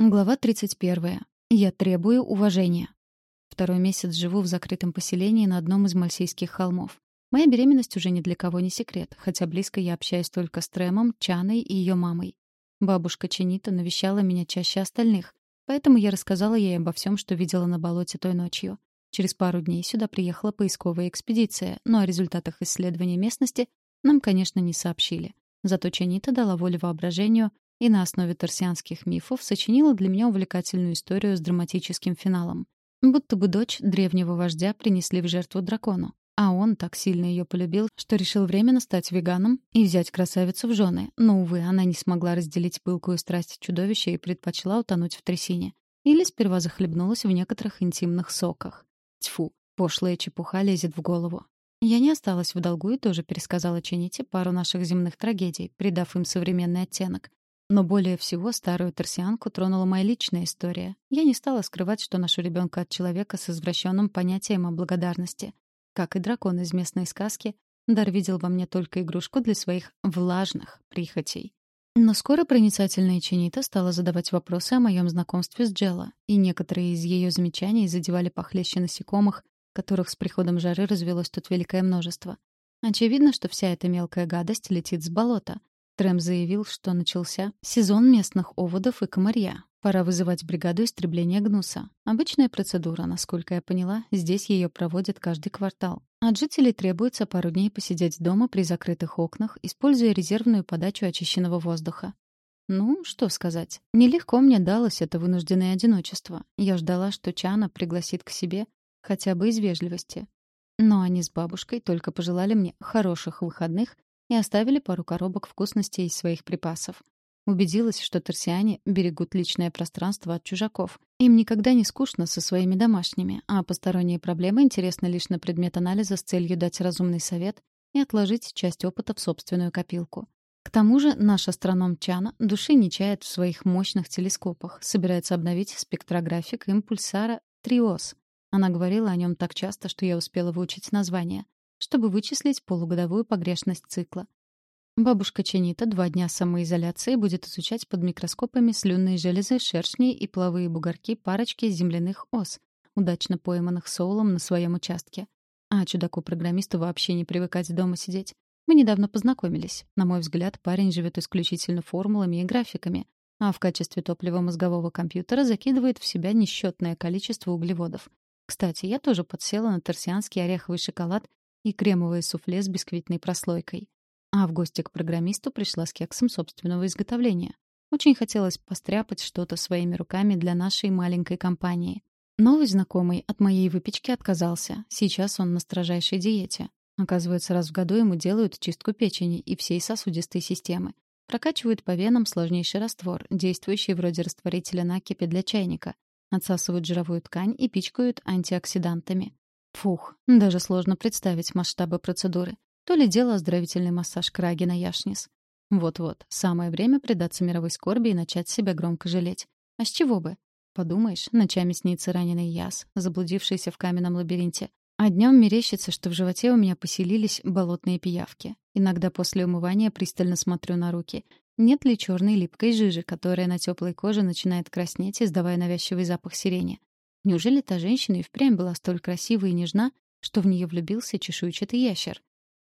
Глава 31. Я требую уважения. Второй месяц живу в закрытом поселении на одном из мальсийских холмов. Моя беременность уже ни для кого не секрет, хотя близко я общаюсь только с Тремом, Чаной и ее мамой. Бабушка Ченита навещала меня чаще остальных, поэтому я рассказала ей обо всем, что видела на болоте той ночью. Через пару дней сюда приехала поисковая экспедиция, но о результатах исследования местности нам, конечно, не сообщили. Зато Ченита дала волю воображению и на основе торсианских мифов сочинила для меня увлекательную историю с драматическим финалом. Будто бы дочь древнего вождя принесли в жертву дракону, а он так сильно ее полюбил, что решил временно стать веганом и взять красавицу в жены. Но, увы, она не смогла разделить пылкую страсть чудовища и предпочла утонуть в трясине. Или сперва захлебнулась в некоторых интимных соках. Тьфу, пошлая чепуха лезет в голову. Я не осталась в долгу и тоже пересказала Чените пару наших земных трагедий, придав им современный оттенок. Но более всего старую торсианку тронула моя личная история. Я не стала скрывать, что ношу ребенка от человека с извращенным понятием о благодарности. Как и дракон из местной сказки, Дар видел во мне только игрушку для своих влажных прихотей. Но скоро проницательная Ченита стала задавать вопросы о моем знакомстве с Джелла, и некоторые из ее замечаний задевали похлеще насекомых, которых с приходом жары развелось тут великое множество. Очевидно, что вся эта мелкая гадость летит с болота, Трэм заявил, что начался сезон местных оводов и комарья. Пора вызывать бригаду истребления гнуса. Обычная процедура, насколько я поняла, здесь ее проводят каждый квартал. От жителей требуется пару дней посидеть дома при закрытых окнах, используя резервную подачу очищенного воздуха. Ну, что сказать. Нелегко мне далось это вынужденное одиночество. Я ждала, что Чана пригласит к себе, хотя бы из вежливости. Но они с бабушкой только пожелали мне хороших выходных и оставили пару коробок вкусностей из своих припасов. Убедилась, что торсиане берегут личное пространство от чужаков. Им никогда не скучно со своими домашними, а посторонние проблемы интересны лишь на предмет анализа с целью дать разумный совет и отложить часть опыта в собственную копилку. К тому же наш астроном Чана души не чает в своих мощных телескопах, собирается обновить спектрографик импульсара Триос. Она говорила о нем так часто, что я успела выучить название чтобы вычислить полугодовую погрешность цикла. Бабушка Ченита два дня самоизоляции будет изучать под микроскопами слюнные железы, шершни и половые бугорки парочки земляных ос, удачно пойманных Соулом на своем участке. А чудаку-программисту вообще не привыкать дома сидеть. Мы недавно познакомились. На мой взгляд, парень живет исключительно формулами и графиками, а в качестве топлива мозгового компьютера закидывает в себя несчетное количество углеводов. Кстати, я тоже подсела на торсианский ореховый шоколад и кремовое суфле с бисквитной прослойкой. А в гости к программисту пришла с кексом собственного изготовления. Очень хотелось постряпать что-то своими руками для нашей маленькой компании. Новый знакомый от моей выпечки отказался. Сейчас он на строжайшей диете. Оказывается, раз в году ему делают чистку печени и всей сосудистой системы. Прокачивают по венам сложнейший раствор, действующий вроде растворителя накипи для чайника. Отсасывают жировую ткань и пичкают антиоксидантами. Фух, даже сложно представить масштабы процедуры. То ли дело оздоровительный массаж краги на яшнис. Вот-вот, самое время предаться мировой скорби и начать себя громко жалеть. А с чего бы? Подумаешь, ночами снится раненый яс, заблудившийся в каменном лабиринте. А днем мерещится, что в животе у меня поселились болотные пиявки. Иногда после умывания пристально смотрю на руки. Нет ли черной липкой жижи, которая на теплой коже начинает краснеть, издавая навязчивый запах сирени? Неужели та женщина и впрямь была столь красива и нежна, что в нее влюбился чешуйчатый ящер?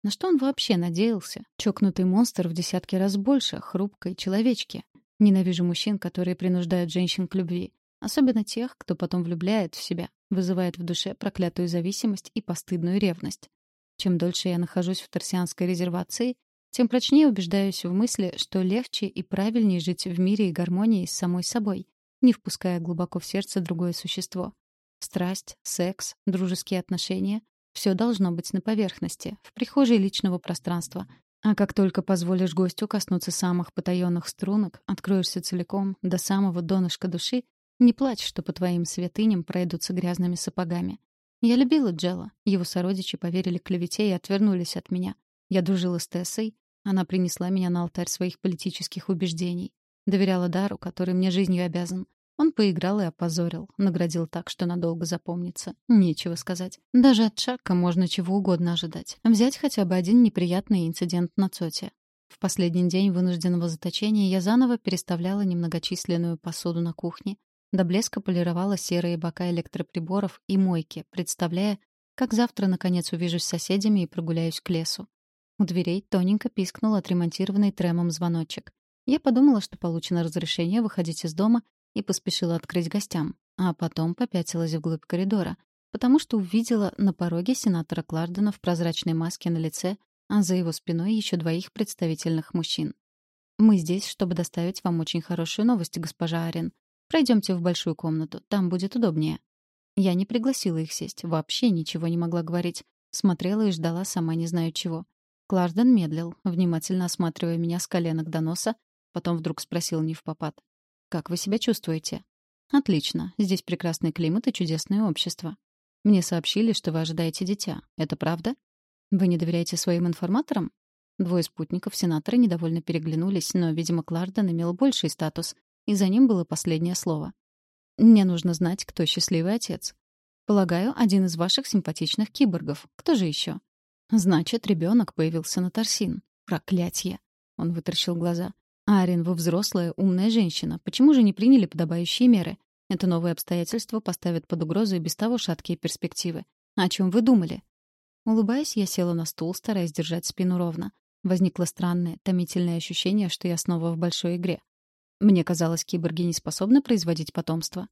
На что он вообще надеялся? Чокнутый монстр в десятки раз больше хрупкой человечки. Ненавижу мужчин, которые принуждают женщин к любви. Особенно тех, кто потом влюбляет в себя, вызывает в душе проклятую зависимость и постыдную ревность. Чем дольше я нахожусь в торсианской резервации, тем прочнее убеждаюсь в мысли, что легче и правильнее жить в мире и гармонии с самой собой, не впуская глубоко в сердце другое существо. Страсть, секс, дружеские отношения — все должно быть на поверхности, в прихожей личного пространства. А как только позволишь гостю коснуться самых потаенных струнок, откроешься целиком, до самого донышка души, не плачь, что по твоим святыням пройдутся грязными сапогами. Я любила Джела. Его сородичи поверили клевете и отвернулись от меня. Я дружила с Тессой. Она принесла меня на алтарь своих политических убеждений. Доверяла Дару, который мне жизнью обязан. Он поиграл и опозорил, наградил так, что надолго запомнится. Нечего сказать. Даже от Шака можно чего угодно ожидать. Взять хотя бы один неприятный инцидент на Цоте. В последний день вынужденного заточения я заново переставляла немногочисленную посуду на кухне, до блеска полировала серые бока электроприборов и мойки, представляя, как завтра наконец увижусь с соседями и прогуляюсь к лесу. У дверей тоненько пискнул отремонтированный тремом звоночек. Я подумала, что получено разрешение выходить из дома и поспешила открыть гостям, а потом попятилась вглубь коридора, потому что увидела на пороге сенатора Клардена в прозрачной маске на лице, а за его спиной еще двоих представительных мужчин. «Мы здесь, чтобы доставить вам очень хорошую новость, госпожа Арен. Пройдемте в большую комнату, там будет удобнее». Я не пригласила их сесть, вообще ничего не могла говорить. Смотрела и ждала сама не знаю чего. Кларден медлил, внимательно осматривая меня с коленок до носа, потом вдруг спросил не в попад. «Как вы себя чувствуете?» «Отлично. Здесь прекрасный климат и чудесное общество. Мне сообщили, что вы ожидаете дитя. Это правда? Вы не доверяете своим информаторам? Двое спутников сенатора недовольно переглянулись, но, видимо, Кларден имел больший статус, и за ним было последнее слово. Мне нужно знать, кто счастливый отец. Полагаю, один из ваших симпатичных киборгов. Кто же еще? Значит, ребенок появился на Торсин. Проклятье. Он вытаращил глаза. Арин, вы взрослая, умная женщина. Почему же не приняли подобающие меры? Это новые обстоятельства поставят под угрозу и без того шаткие перспективы. О чем вы думали? Улыбаясь, я села на стул, стараясь держать спину ровно. Возникло странное, томительное ощущение, что я снова в большой игре. Мне казалось, киборги не способны производить потомство.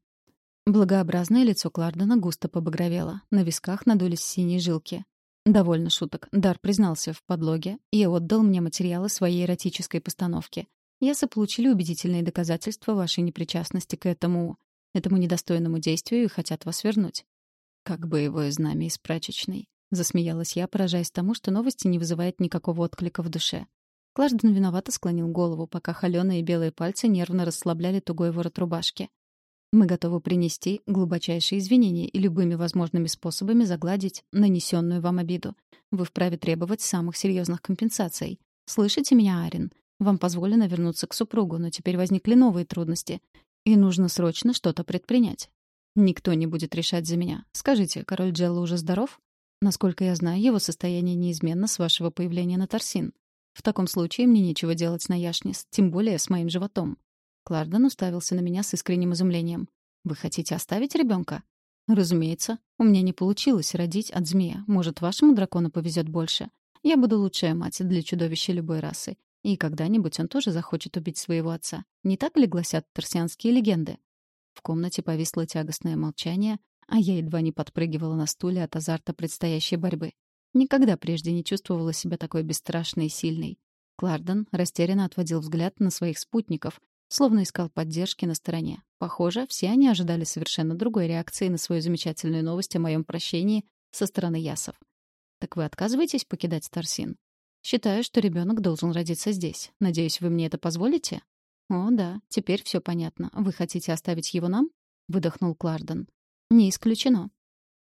Благообразное лицо Клардена густо побагровело. На висках надулись синие жилки. Довольно шуток. Дар признался в подлоге и отдал мне материалы своей эротической постановки. Я заполучили убедительные доказательства вашей непричастности к этому этому недостойному действию и хотят вас вернуть. Как боевое знамя из прачечной. Засмеялась я, поражаясь тому, что новости не вызывают никакого отклика в душе. Клажден виновато склонил голову, пока холёные белые пальцы нервно расслабляли тугой ворот рубашки. Мы готовы принести глубочайшие извинения и любыми возможными способами загладить нанесенную вам обиду. Вы вправе требовать самых серьезных компенсаций. Слышите меня, Арин? Вам позволено вернуться к супругу, но теперь возникли новые трудности. И нужно срочно что-то предпринять. Никто не будет решать за меня. Скажите, король Джелла уже здоров? Насколько я знаю, его состояние неизменно с вашего появления на Торсин. В таком случае мне нечего делать на Яшнис, тем более с моим животом. Кларден уставился на меня с искренним изумлением. «Вы хотите оставить ребенка? «Разумеется. У меня не получилось родить от змея. Может, вашему дракону повезет больше. Я буду лучшая мать для чудовища любой расы. И когда-нибудь он тоже захочет убить своего отца. Не так ли гласят торсианские легенды? В комнате повисло тягостное молчание, а я едва не подпрыгивала на стуле от азарта предстоящей борьбы. Никогда прежде не чувствовала себя такой бесстрашной и сильной. Кларден растерянно отводил взгляд на своих спутников, словно искал поддержки на стороне. Похоже, все они ожидали совершенно другой реакции на свою замечательную новость о моем прощении со стороны ясов. «Так вы отказываетесь покидать Старсин?» Считаю, что ребенок должен родиться здесь. Надеюсь, вы мне это позволите? О, да, теперь все понятно. Вы хотите оставить его нам? Выдохнул Кларден. Не исключено.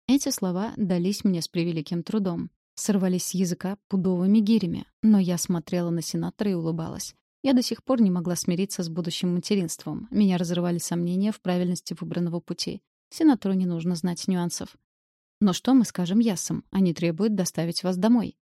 Эти слова дались мне с превеликим трудом. Сорвались с языка пудовыми гирями, но я смотрела на сенатора и улыбалась. Я до сих пор не могла смириться с будущим материнством. Меня разрывали сомнения в правильности выбранного пути. Сенатору не нужно знать нюансов. Но что мы скажем ясам? Они требуют доставить вас домой.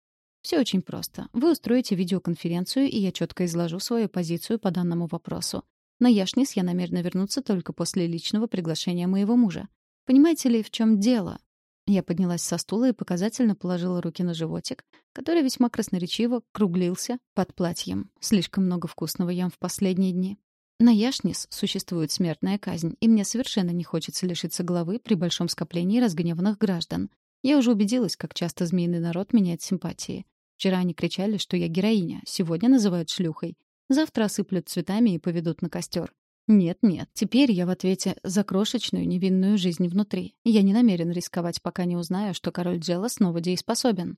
Все очень просто. Вы устроите видеоконференцию, и я четко изложу свою позицию по данному вопросу. На Яшнис я намерена вернуться только после личного приглашения моего мужа. Понимаете ли, в чем дело? Я поднялась со стула и показательно положила руки на животик, который весьма красноречиво круглился под платьем. Слишком много вкусного ям в последние дни. На Яшнис существует смертная казнь, и мне совершенно не хочется лишиться головы при большом скоплении разгневанных граждан. Я уже убедилась, как часто змеиный народ меняет симпатии. Вчера они кричали, что я героиня, сегодня называют шлюхой. Завтра осыплют цветами и поведут на костер. Нет-нет, теперь я в ответе за крошечную невинную жизнь внутри. Я не намерен рисковать, пока не узнаю, что король Джелла снова дееспособен.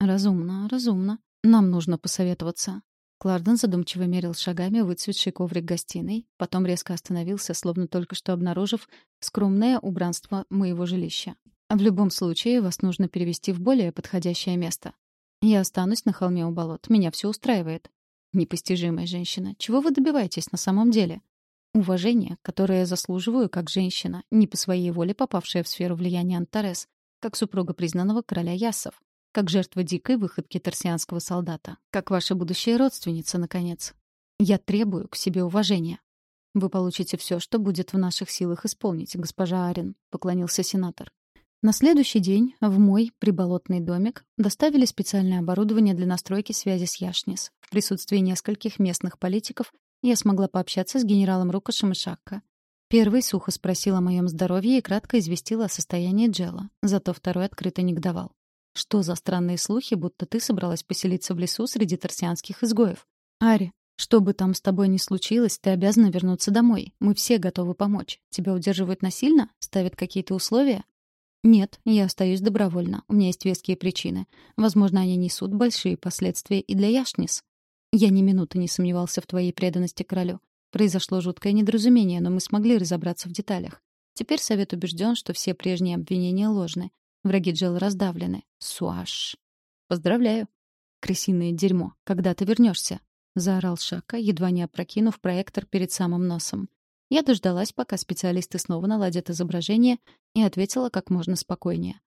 Разумно, разумно. Нам нужно посоветоваться. Кларден задумчиво мерил шагами выцветший коврик гостиной, потом резко остановился, словно только что обнаружив скромное убранство моего жилища. В любом случае, вас нужно перевести в более подходящее место. Я останусь на холме у болот. Меня все устраивает. Непостижимая женщина. Чего вы добиваетесь на самом деле? Уважение, которое я заслуживаю как женщина, не по своей воле попавшая в сферу влияния Антарес, как супруга признанного короля Ясов. как жертва дикой выходки торсианского солдата, как ваша будущая родственница, наконец. Я требую к себе уважения. Вы получите все, что будет в наших силах исполнить, госпожа Арен, поклонился сенатор. На следующий день в мой приболотный домик доставили специальное оборудование для настройки связи с Яшнис. В присутствии нескольких местных политиков я смогла пообщаться с генералом Рукашем и Шакко. Первый сухо спросил о моем здоровье и кратко известил о состоянии Джела, зато второй открыто негодовал. «Что за странные слухи, будто ты собралась поселиться в лесу среди торсианских изгоев? Ари, что бы там с тобой ни случилось, ты обязана вернуться домой. Мы все готовы помочь. Тебя удерживают насильно? Ставят какие-то условия? Нет, я остаюсь добровольно. У меня есть веские причины. Возможно, они несут большие последствия и для Яшнис. Я ни минуты не сомневался в твоей преданности королю. Произошло жуткое недоразумение, но мы смогли разобраться в деталях. Теперь совет убежден, что все прежние обвинения ложны. Враги Джел раздавлены. Суаш. Поздравляю. Крысиное дерьмо. Когда ты вернешься? заорал Шака, едва не опрокинув проектор перед самым носом. Я дождалась, пока специалисты снова наладят изображение, и ответила как можно спокойнее.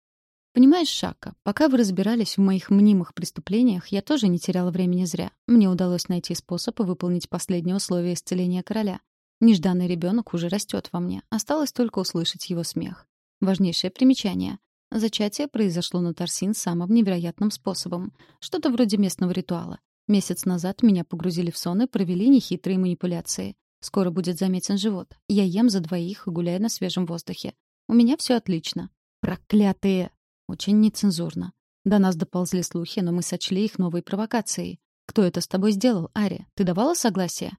«Понимаешь, Шака, пока вы разбирались в моих мнимых преступлениях, я тоже не теряла времени зря. Мне удалось найти способ выполнить последнее условие исцеления короля. Нежданный ребенок уже растет во мне. Осталось только услышать его смех. Важнейшее примечание. Зачатие произошло на Торсин самым невероятным способом. Что-то вроде местного ритуала. Месяц назад меня погрузили в сон и провели нехитрые манипуляции. Скоро будет заметен живот. Я ем за двоих, гуляя на свежем воздухе. У меня все отлично. Проклятые! Очень нецензурно. До нас доползли слухи, но мы сочли их новой провокацией. Кто это с тобой сделал, Ари? Ты давала согласие?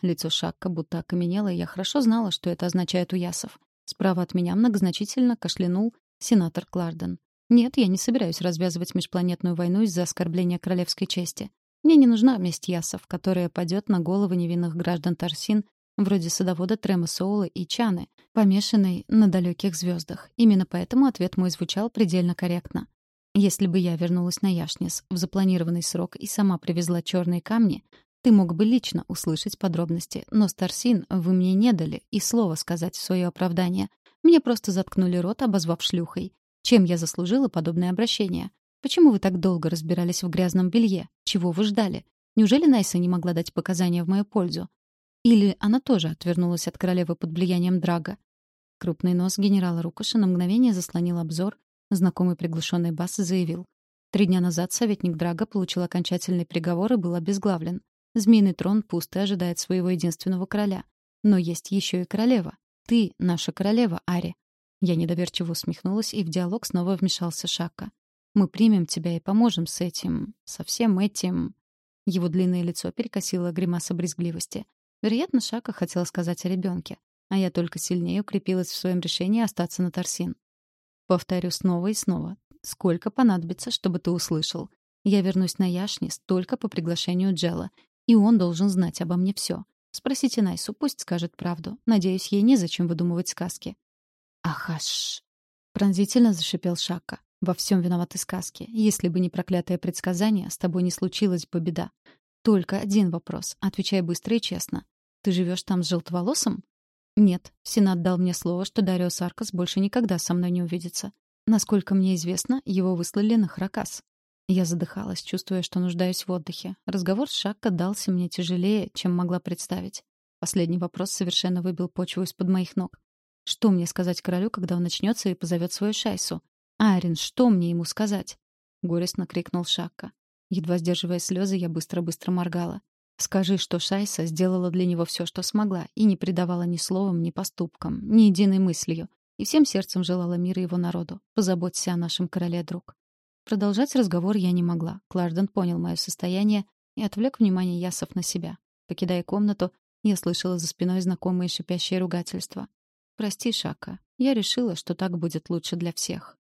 Лицо Шакка будто окаменело, и я хорошо знала, что это означает у ясов. Справа от меня многозначительно кашлянул сенатор Кларден. Нет, я не собираюсь развязывать межпланетную войну из-за оскорбления королевской чести. Мне не нужна месть ясов, которая падет на головы невинных граждан Тарсин, вроде садовода Трема Соула и Чаны, помешанной на далеких звездах. Именно поэтому ответ мой звучал предельно корректно. Если бы я вернулась на Яшнис в запланированный срок и сама привезла черные камни, ты мог бы лично услышать подробности, но Старсин вы мне не дали и слова сказать в свое оправдание. Мне просто заткнули рот, обозвав шлюхой. Чем я заслужила подобное обращение? Почему вы так долго разбирались в грязном белье? Чего вы ждали? Неужели Найса не могла дать показания в мою пользу? Или она тоже отвернулась от королевы под влиянием Драга? Крупный нос генерала Рукуша на мгновение заслонил обзор. Знакомый приглушенный бас заявил. Три дня назад советник Драга получил окончательный приговор и был обезглавлен. Змеиный трон пусто ожидает своего единственного короля. Но есть еще и королева. Ты — наша королева, Ари. Я недоверчиво усмехнулась, и в диалог снова вмешался Шака. Мы примем тебя и поможем с этим, со всем этим». Его длинное лицо перекосило гримаса брезгливости. Вероятно, Шака хотела сказать о ребенке, а я только сильнее укрепилась в своем решении остаться на Торсин. Повторю снова и снова. Сколько понадобится, чтобы ты услышал. Я вернусь на Яшнис только по приглашению Джела, и он должен знать обо мне все. Спросите Найсу, пусть скажет правду. Надеюсь, ей незачем выдумывать сказки. «Ахаш!» — пронзительно зашипел Шака. Во всем виноваты сказки. Если бы не проклятое предсказание, с тобой не случилась бы беда. Только один вопрос. Отвечай быстро и честно. Ты живешь там с желтоволосым? Нет. Сенат дал мне слово, что Дарио Саркас больше никогда со мной не увидится. Насколько мне известно, его выслали на Хракас. Я задыхалась, чувствуя, что нуждаюсь в отдыхе. Разговор с Шакко дался мне тяжелее, чем могла представить. Последний вопрос совершенно выбил почву из-под моих ног. Что мне сказать королю, когда он начнется и позовет свою шайсу? «Арин, что мне ему сказать?» — горестно крикнул Шакка. Едва сдерживая слезы, я быстро-быстро моргала. «Скажи, что Шайса сделала для него все, что смогла, и не предавала ни словом, ни поступкам, ни единой мыслью, и всем сердцем желала мира его народу. Позаботься о нашем короле, друг». Продолжать разговор я не могла. Кларден понял мое состояние и отвлек внимание Ясов на себя. Покидая комнату, я слышала за спиной знакомые шипящие ругательства. «Прости, Шака. Я решила, что так будет лучше для всех».